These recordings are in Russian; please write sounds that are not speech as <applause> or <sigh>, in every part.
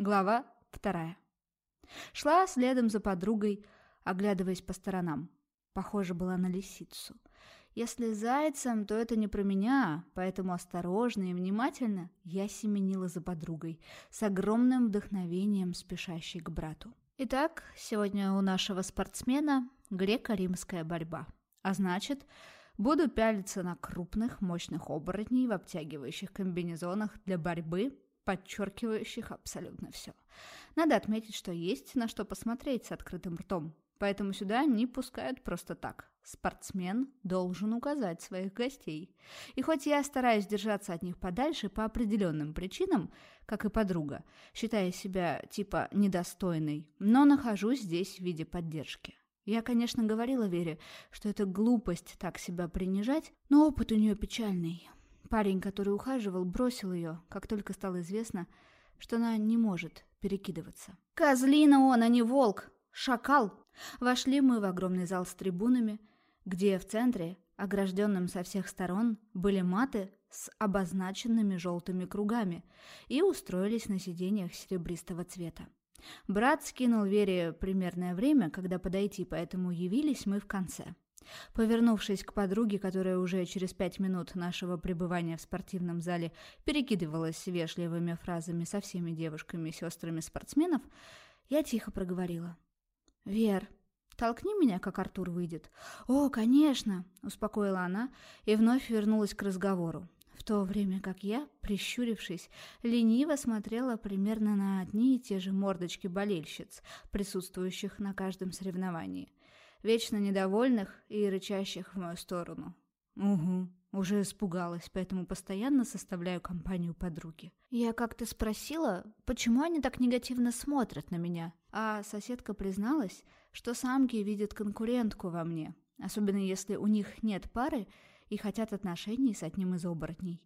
Глава вторая. Шла следом за подругой, оглядываясь по сторонам. Похоже была на лисицу. Если зайцем, то это не про меня, поэтому осторожно и внимательно я семенила за подругой, с огромным вдохновением спешащей к брату. Итак, сегодня у нашего спортсмена греко-римская борьба. А значит, буду пялиться на крупных, мощных оборотней в обтягивающих комбинезонах для борьбы подчеркивающих абсолютно все. Надо отметить, что есть на что посмотреть с открытым ртом, поэтому сюда не пускают просто так. Спортсмен должен указать своих гостей. И хоть я стараюсь держаться от них подальше по определенным причинам, как и подруга, считая себя типа недостойной, но нахожусь здесь в виде поддержки. Я, конечно, говорила Вере, что это глупость так себя принижать, но опыт у нее печальный. Парень, который ухаживал, бросил ее, как только стало известно, что она не может перекидываться. «Козлина он, а не волк! Шакал!» Вошли мы в огромный зал с трибунами, где в центре, огражденным со всех сторон, были маты с обозначенными желтыми кругами и устроились на сиденьях серебристого цвета. Брат скинул Вере примерное время, когда подойти, поэтому явились мы в конце. Повернувшись к подруге, которая уже через пять минут нашего пребывания в спортивном зале перекидывалась вежливыми фразами со всеми девушками и сестрами спортсменов, я тихо проговорила. «Вер, толкни меня, как Артур выйдет». «О, конечно!» — успокоила она и вновь вернулась к разговору. В то время как я, прищурившись, лениво смотрела примерно на одни и те же мордочки болельщиц, присутствующих на каждом соревновании — вечно недовольных и рычащих в мою сторону. Угу, уже испугалась, поэтому постоянно составляю компанию подруги. Я как-то спросила, почему они так негативно смотрят на меня, а соседка призналась, что самки видят конкурентку во мне, особенно если у них нет пары и хотят отношений с одним из оборотней.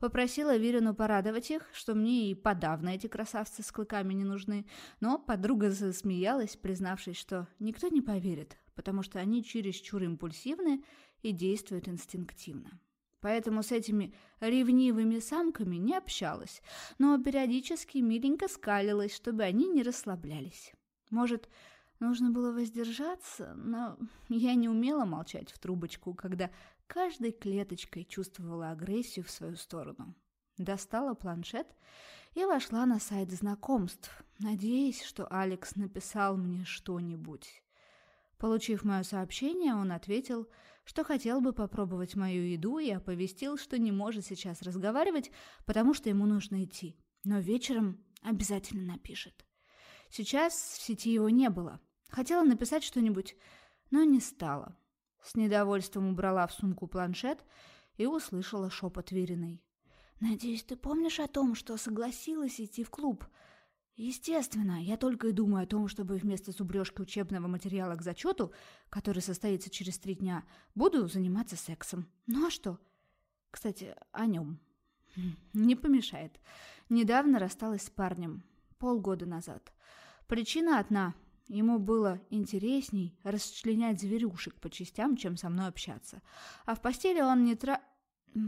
Попросила Вирину порадовать их, что мне и подавно эти красавцы с клыками не нужны, но подруга засмеялась, признавшись, что никто не поверит, потому что они чересчур импульсивны и действуют инстинктивно. Поэтому с этими ревнивыми самками не общалась, но периодически миленько скалилась, чтобы они не расслаблялись. Может, нужно было воздержаться, но я не умела молчать в трубочку, когда каждой клеточкой чувствовала агрессию в свою сторону. Достала планшет и вошла на сайт знакомств, надеясь, что Алекс написал мне что-нибудь. Получив мое сообщение, он ответил, что хотел бы попробовать мою еду и оповестил, что не может сейчас разговаривать, потому что ему нужно идти. Но вечером обязательно напишет. Сейчас в сети его не было. Хотела написать что-нибудь, но не стала. С недовольством убрала в сумку планшет и услышала шепот Вериной. «Надеюсь, ты помнишь о том, что согласилась идти в клуб?» Естественно, я только и думаю о том, чтобы вместо зубрежки учебного материала к зачету, который состоится через три дня, буду заниматься сексом. Ну а что? Кстати, о нем. Хм, не помешает. Недавно рассталась с парнем. Полгода назад. Причина одна. Ему было интересней расчленять зверюшек по частям, чем со мной общаться. А в постели он не тра...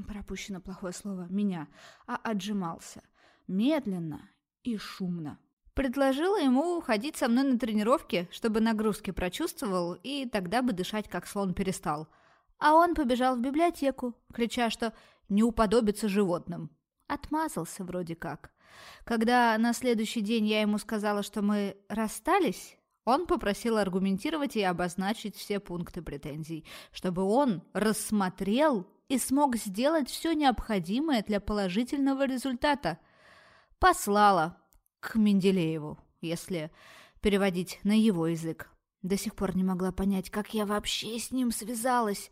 Пропущено плохое слово «меня», а отжимался. Медленно и шумно. Предложила ему ходить со мной на тренировки, чтобы нагрузки прочувствовал, и тогда бы дышать как слон перестал. А он побежал в библиотеку, крича, что не уподобится животным. Отмазался вроде как. Когда на следующий день я ему сказала, что мы расстались, он попросил аргументировать и обозначить все пункты претензий, чтобы он рассмотрел и смог сделать все необходимое для положительного результата – послала к Менделееву, если переводить на его язык. До сих пор не могла понять, как я вообще с ним связалась.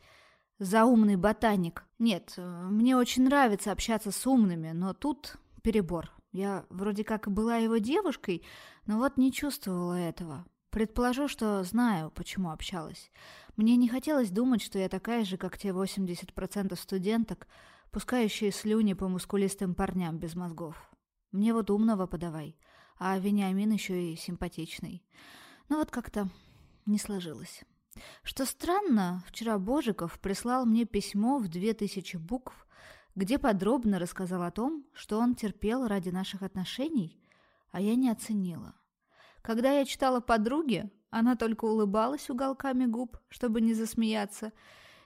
Заумный ботаник. Нет, мне очень нравится общаться с умными, но тут перебор. Я вроде как была его девушкой, но вот не чувствовала этого. Предположу, что знаю, почему общалась. Мне не хотелось думать, что я такая же, как те 80% студенток, пускающие слюни по мускулистым парням без мозгов. Мне вот умного подавай, а Вениамин еще и симпатичный. Но вот как-то не сложилось. Что странно, вчера Божиков прислал мне письмо в две тысячи букв, где подробно рассказал о том, что он терпел ради наших отношений, а я не оценила. Когда я читала подруге, она только улыбалась уголками губ, чтобы не засмеяться,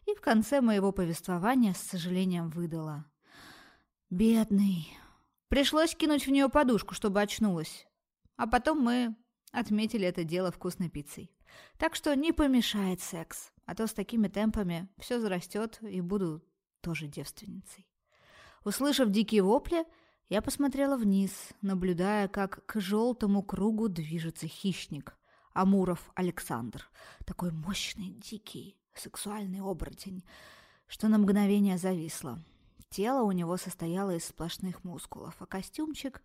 и в конце моего повествования с сожалением выдала. «Бедный». Пришлось кинуть в нее подушку, чтобы очнулась. А потом мы отметили это дело вкусной пиццей. Так что не помешает секс, а то с такими темпами все зарастет и буду тоже девственницей. Услышав дикие вопли, я посмотрела вниз, наблюдая, как к желтому кругу движется хищник. Амуров Александр. Такой мощный, дикий, сексуальный оборотень, что на мгновение зависло. Тело у него состояло из сплошных мускулов, а костюмчик...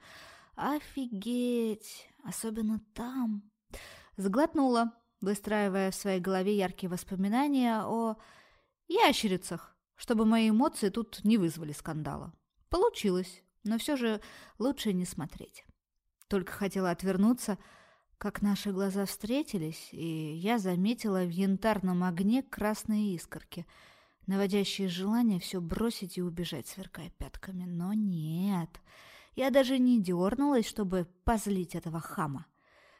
Офигеть! Особенно там. Сглотнула, выстраивая в своей голове яркие воспоминания о ящерицах, чтобы мои эмоции тут не вызвали скандала. Получилось, но все же лучше не смотреть. Только хотела отвернуться, как наши глаза встретились, и я заметила в янтарном огне красные искорки, наводящие желание все бросить и убежать, сверкая пятками. Но нет, я даже не дернулась, чтобы позлить этого хама.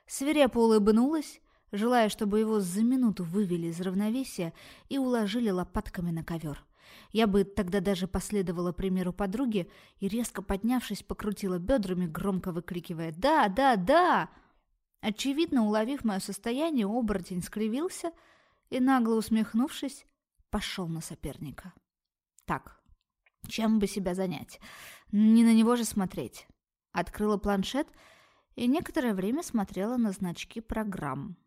Свирепо улыбнулась, желая, чтобы его за минуту вывели из равновесия и уложили лопатками на ковер. Я бы тогда даже последовала примеру подруги и, резко поднявшись, покрутила бедрами, громко выкрикивая «Да, да, да!». Очевидно, уловив мое состояние, оборотень скривился и, нагло усмехнувшись, пошел на соперника. Так, чем бы себя занять? Не на него же смотреть. Открыла планшет и некоторое время смотрела на значки программ,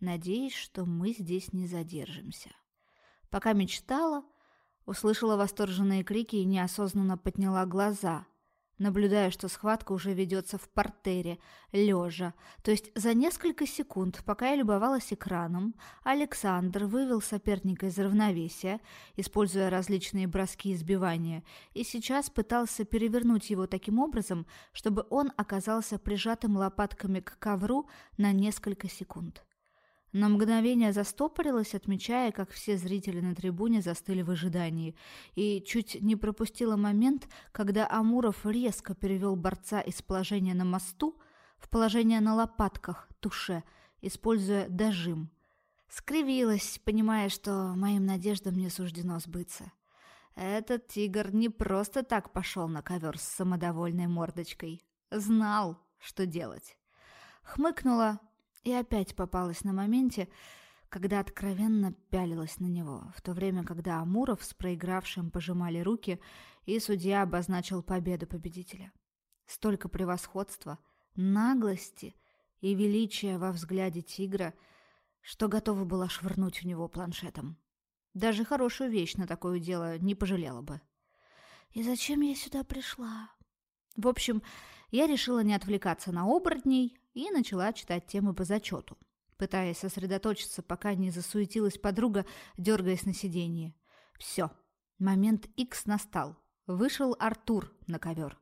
надеясь, что мы здесь не задержимся. Пока мечтала, услышала восторженные крики и неосознанно подняла глаза – наблюдая, что схватка уже ведется в портере, лежа. То есть за несколько секунд, пока я любовалась экраном, Александр вывел соперника из равновесия, используя различные броски и сбивания, и сейчас пытался перевернуть его таким образом, чтобы он оказался прижатым лопатками к ковру на несколько секунд. На мгновение застопорилась, отмечая, как все зрители на трибуне застыли в ожидании, и чуть не пропустила момент, когда Амуров резко перевел борца из положения на мосту в положение на лопатках, туше, используя дожим. Скривилась, понимая, что моим надеждам не суждено сбыться. Этот тигр не просто так пошел на ковер с самодовольной мордочкой. Знал, что делать. Хмыкнула, и опять попалась на моменте, когда откровенно пялилась на него, в то время, когда Амуров с проигравшим пожимали руки, и судья обозначил победу победителя. Столько превосходства, наглости и величия во взгляде тигра, что готова была швырнуть в него планшетом. Даже хорошую вещь на такое дело не пожалела бы. И зачем я сюда пришла? В общем, я решила не отвлекаться на оборотней, и начала читать темы по зачету, пытаясь сосредоточиться, пока не засуетилась подруга, дергаясь на сиденье. Все, момент X настал. Вышел Артур на ковер.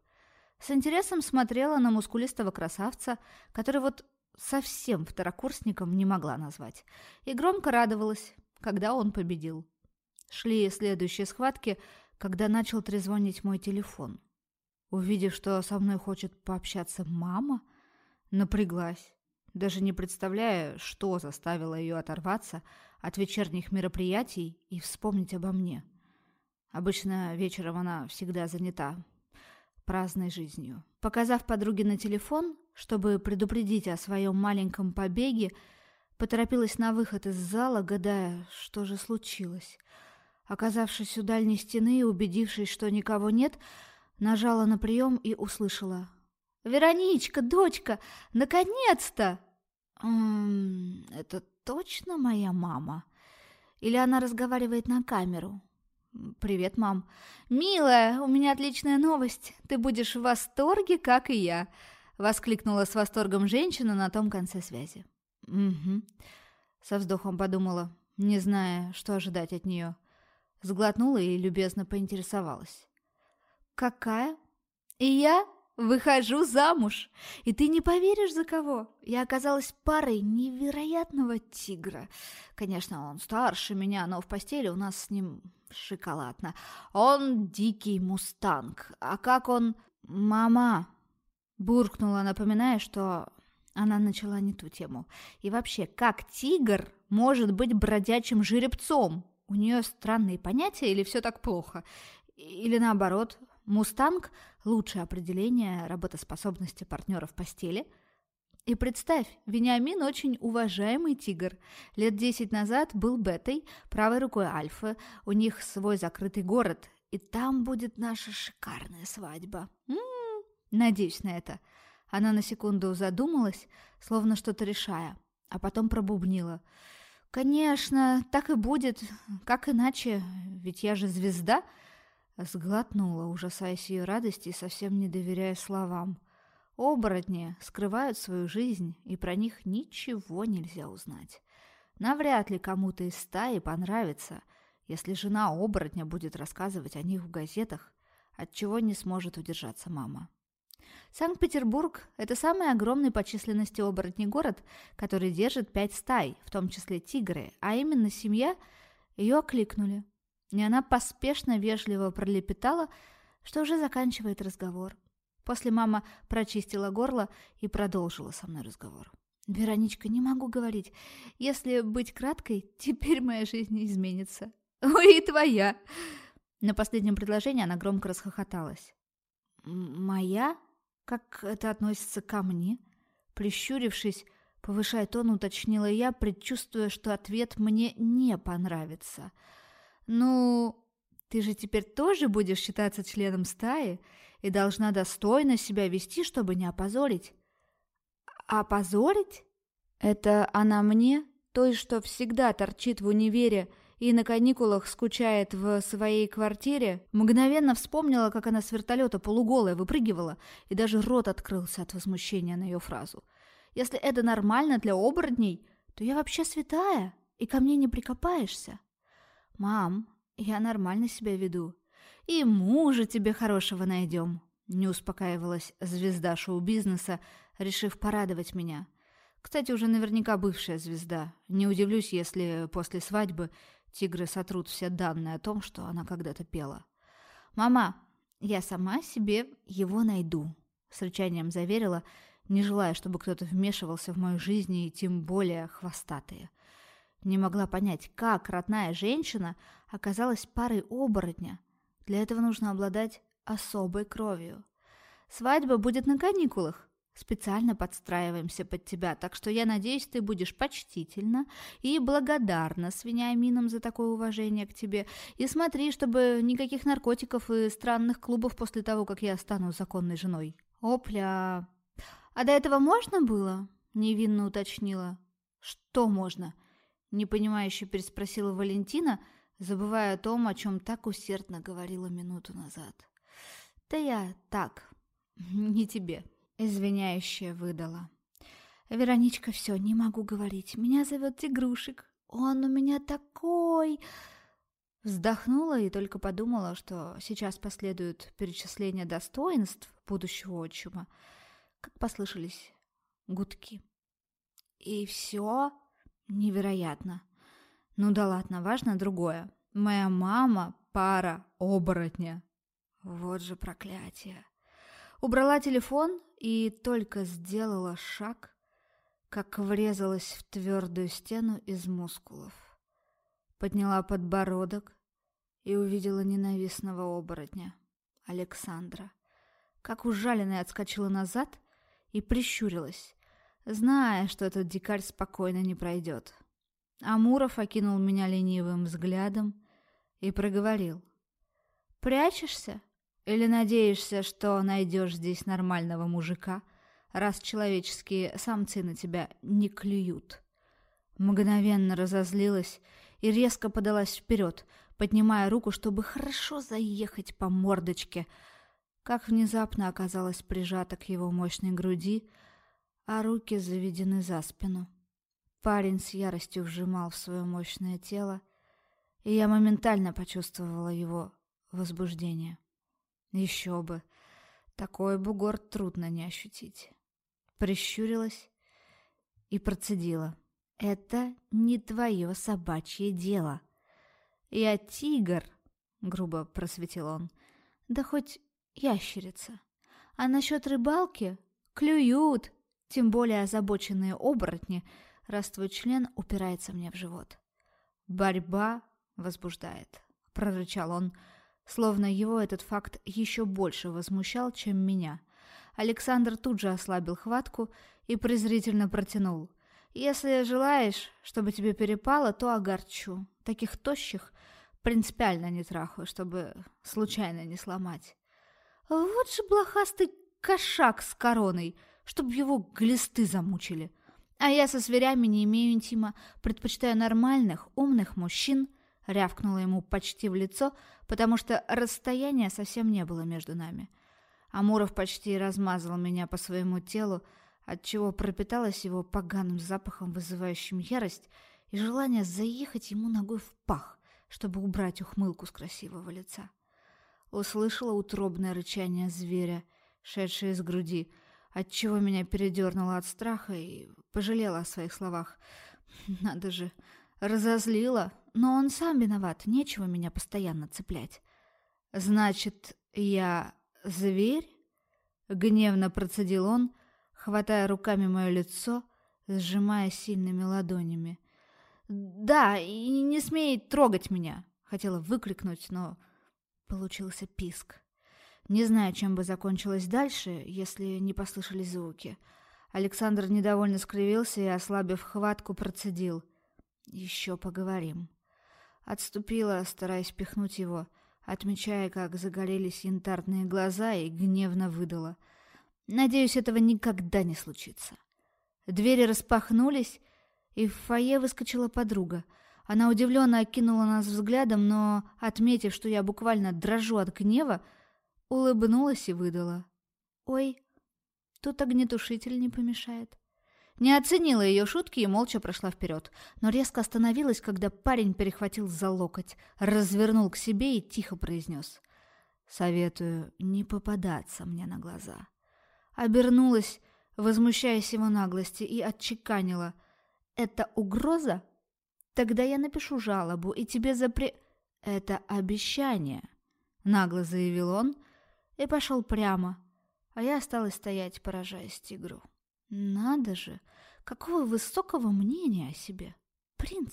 С интересом смотрела на мускулистого красавца, который вот совсем второкурсником не могла назвать, и громко радовалась, когда он победил. Шли следующие схватки, когда начал трезвонить мой телефон. Увидев, что со мной хочет пообщаться мама, Напряглась, даже не представляя, что заставило ее оторваться от вечерних мероприятий и вспомнить обо мне. Обычно вечером она всегда занята праздной жизнью. Показав подруге на телефон, чтобы предупредить о своем маленьком побеге, поторопилась на выход из зала, гадая, что же случилось. Оказавшись у дальней стены и убедившись, что никого нет, нажала на прием и услышала «Вероничка, дочка, наконец-то!» «Эм, это точно моя мама? Или она разговаривает на камеру?» «Привет, мам!» «Милая, у меня отличная новость! Ты будешь в восторге, как и я!» Воскликнула с восторгом женщина на том конце связи. «Угу», — со вздохом подумала, не зная, что ожидать от нее. Сглотнула и любезно поинтересовалась. «Какая?» «И я?» Выхожу замуж, и ты не поверишь за кого. Я оказалась парой невероятного тигра. Конечно, он старше меня, но в постели у нас с ним шоколадно. Он дикий мустанг. А как он... Мама, Буркнула, напоминая, что она начала не ту тему. И вообще, как тигр может быть бродячим жеребцом? У нее странные понятия или все так плохо? Или наоборот, мустанг – лучшее определение работоспособности партнера в постели – и представь, Вениамин очень уважаемый тигр. Лет десять назад был бетой, правой рукой альфа. У них свой закрытый город, и там будет наша шикарная свадьба. М-м-м, надеюсь на это. Она на секунду задумалась, словно что-то решая, а потом пробубнила. «Конечно, так и будет. Как иначе? Ведь я же звезда!» Сглотнула, ужасаясь ее радости и совсем не доверяя словам. Оборотни скрывают свою жизнь, и про них ничего нельзя узнать. Навряд ли кому-то из стаи понравится, если жена оборотня будет рассказывать о них в газетах, от чего не сможет удержаться мама. Санкт-Петербург – это самый огромный по численности оборотний город, который держит пять стай, в том числе тигры, а именно семья ее окликнули. И она поспешно вежливо пролепетала, что уже заканчивает разговор – После мама прочистила горло и продолжила со мной разговор. «Вероничка, не могу говорить. Если быть краткой, <laughs> теперь моя жизнь изменится. Ой, и твоя!» На последнем предложении она громко расхохоталась. «Моя? Как это относится ко мне?» Прищурившись, повышая тон, уточнила я, предчувствуя, что ответ мне не понравится. «Ну, ты же теперь тоже будешь считаться членом стаи?» и должна достойно себя вести, чтобы не опозорить. Опозорить? Это она мне, той, что всегда торчит в универе и на каникулах скучает в своей квартире, мгновенно вспомнила, как она с вертолета полуголая выпрыгивала, и даже рот открылся от возмущения на ее фразу. «Если это нормально для оборотней, то я вообще святая, и ко мне не прикопаешься». «Мам, я нормально себя веду. И мужа тебе хорошего найдем», — не успокаивалась звезда шоу-бизнеса, решив порадовать меня. Кстати, уже наверняка бывшая звезда. Не удивлюсь, если после свадьбы тигры сотрут все данные о том, что она когда-то пела. «Мама, я сама себе его найду», — с рычанием заверила, не желая, чтобы кто-то вмешивался в мою жизнь и тем более хвостатые. Не могла понять, как родная женщина оказалась парой оборотня, для этого нужно обладать особой кровью. Свадьба будет на каникулах. Специально подстраиваемся под тебя, так что я надеюсь, ты будешь почтительна и благодарна с Вениамином за такое уважение к тебе. И смотри, чтобы никаких наркотиков и странных клубов после того, как я стану законной женой. Опля! А до этого можно было? Невинно уточнила. Что можно? Непонимающе переспросила Валентина – забывая о том, о чем так усердно говорила минуту назад. «Да я так, <laughs> не тебе», — извиняющая выдала. «Вероничка, все, не могу говорить. Меня зовет Тигрушек. Он у меня такой...» Вздохнула и только подумала, что сейчас последует перечисление достоинств будущего отчима, как послышались гудки. И все невероятно. Ну да ладно, важно другое. Моя мама – пара оборотня. Вот же проклятие. Убрала телефон и только сделала шаг, как врезалась в твердую стену из мускулов. Подняла подбородок и увидела ненавистного оборотня, Александра. Как ужаленная отскочила назад и прищурилась, зная, что этот дикарь спокойно не пройдет. Амуров окинул меня ленивым взглядом и проговорил. «Прячешься? Или надеешься, что найдешь здесь нормального мужика, раз человеческие самцы на тебя не клюют?» Мгновенно разозлилась и резко подалась вперед, поднимая руку, чтобы хорошо заехать по мордочке, как внезапно оказалась прижата к его мощной груди, а руки заведены за спину. Парень с яростью вжимал в свое мощное тело, и я моментально почувствовала его возбуждение. Еще бы, такой бугор трудно не ощутить. Прищурилась и процедила. «Это не твое собачье дело. Я тигр», — грубо просветил он, — «да хоть ящерица. А насчет рыбалки Клюют, тем более озабоченные оборотни, раз твой член упирается мне в живот. Борьба возбуждает, прорычал он, словно его этот факт еще больше возмущал, чем меня. Александр тут же ослабил хватку и презрительно протянул. «Если желаешь, чтобы тебе перепало, то огорчу. Таких тощих принципиально не трахаю, чтобы случайно не сломать». «Вот же блохастый кошак с короной, чтобы его глисты замучили. А я со зверями не имею интима, предпочитаю нормальных, умных мужчин», — рявкнула ему почти в лицо, потому что расстояния совсем не было между нами. Амуров почти размазал меня по своему телу, отчего пропиталась его поганым запахом, вызывающим ярость, и желание заехать ему ногой в пах, чтобы убрать ухмылку с красивого лица. Услышала утробное рычание зверя, шедшее из груди, отчего меня передернуло от страха и пожалела о своих словах. Надо же, разозлила, но он сам виноват, нечего меня постоянно цеплять. Значит, я зверь? Гневно процедил он, хватая руками мое лицо, сжимая сильными ладонями. «Да, и не смей трогать меня!» Хотела выкрикнуть, но получился писк. Не знаю, чем бы закончилось дальше, если не послышались звуки. Александр недовольно скривился и, ослабив хватку, процедил. «Еще поговорим». Отступила, стараясь пихнуть его, отмечая, как загорелись янтарные глаза, и гневно выдала. «Надеюсь, этого никогда не случится». Двери распахнулись, и в фойе выскочила подруга. Она удивленно окинула нас взглядом, но, отметив, что я буквально дрожу от гнева, улыбнулась и выдала. «Ой, тут огнетушитель не помешает». Не оценила ее шутки и молча прошла вперед, но резко остановилась, когда парень перехватил за локоть, развернул к себе и тихо произнес. «Советую не попадаться мне на глаза». Обернулась, возмущаясь его наглости, и отчеканила. «Это угроза? Тогда я напишу жалобу, и тебе запре...» «Это обещание», — нагло заявил он и пошел прямо, а я осталась стоять, поражаясь тигру. Надо же, какого высокого мнения о себе. Принц.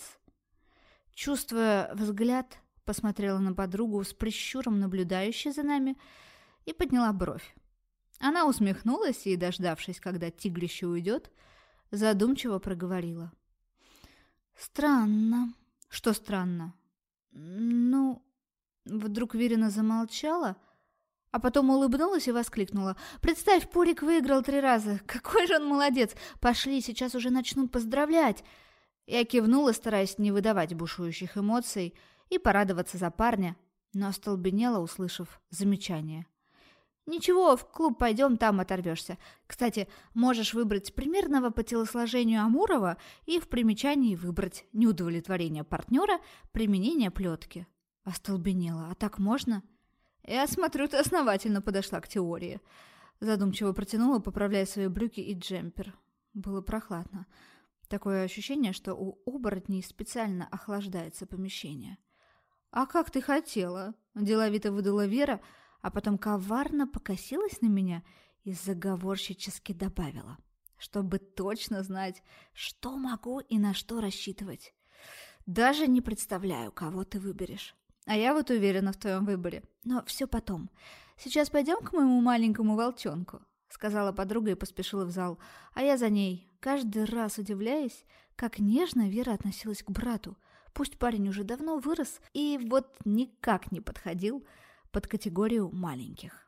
Чувствуя взгляд, посмотрела на подругу с прищуром, наблюдающей за нами, и подняла бровь. Она усмехнулась и, дождавшись, когда тигрище уйдет, задумчиво проговорила. «Странно». «Что странно?» «Ну...» Вдруг Верина замолчала, — а потом улыбнулась и воскликнула. «Представь, Пурик выиграл три раза! Какой же он молодец! Пошли, сейчас уже начнут поздравлять!» Я кивнула, стараясь не выдавать бушующих эмоций и порадоваться за парня, но остолбенела, услышав замечание. «Ничего, в клуб пойдем, там оторвешься. Кстати, можешь выбрать примерного по телосложению Амурова и в примечании выбрать неудовлетворение партнера, применение плетки». Остолбенела. «А так можно?» «Я смотрю, ты основательно подошла к теории». Задумчиво протянула, поправляя свои брюки и джемпер. Было прохладно. Такое ощущение, что у оборотней специально охлаждается помещение. «А как ты хотела?» – деловито выдала Вера, а потом коварно покосилась на меня и заговорщически добавила, чтобы точно знать, что могу и на что рассчитывать. «Даже не представляю, кого ты выберешь». А я вот уверена в твоем выборе. Но все потом. Сейчас пойдем к моему маленькому волчонку», — сказала подруга и поспешила в зал. А я за ней, каждый раз удивляясь, как нежно Вера относилась к брату. Пусть парень уже давно вырос и вот никак не подходил под категорию маленьких.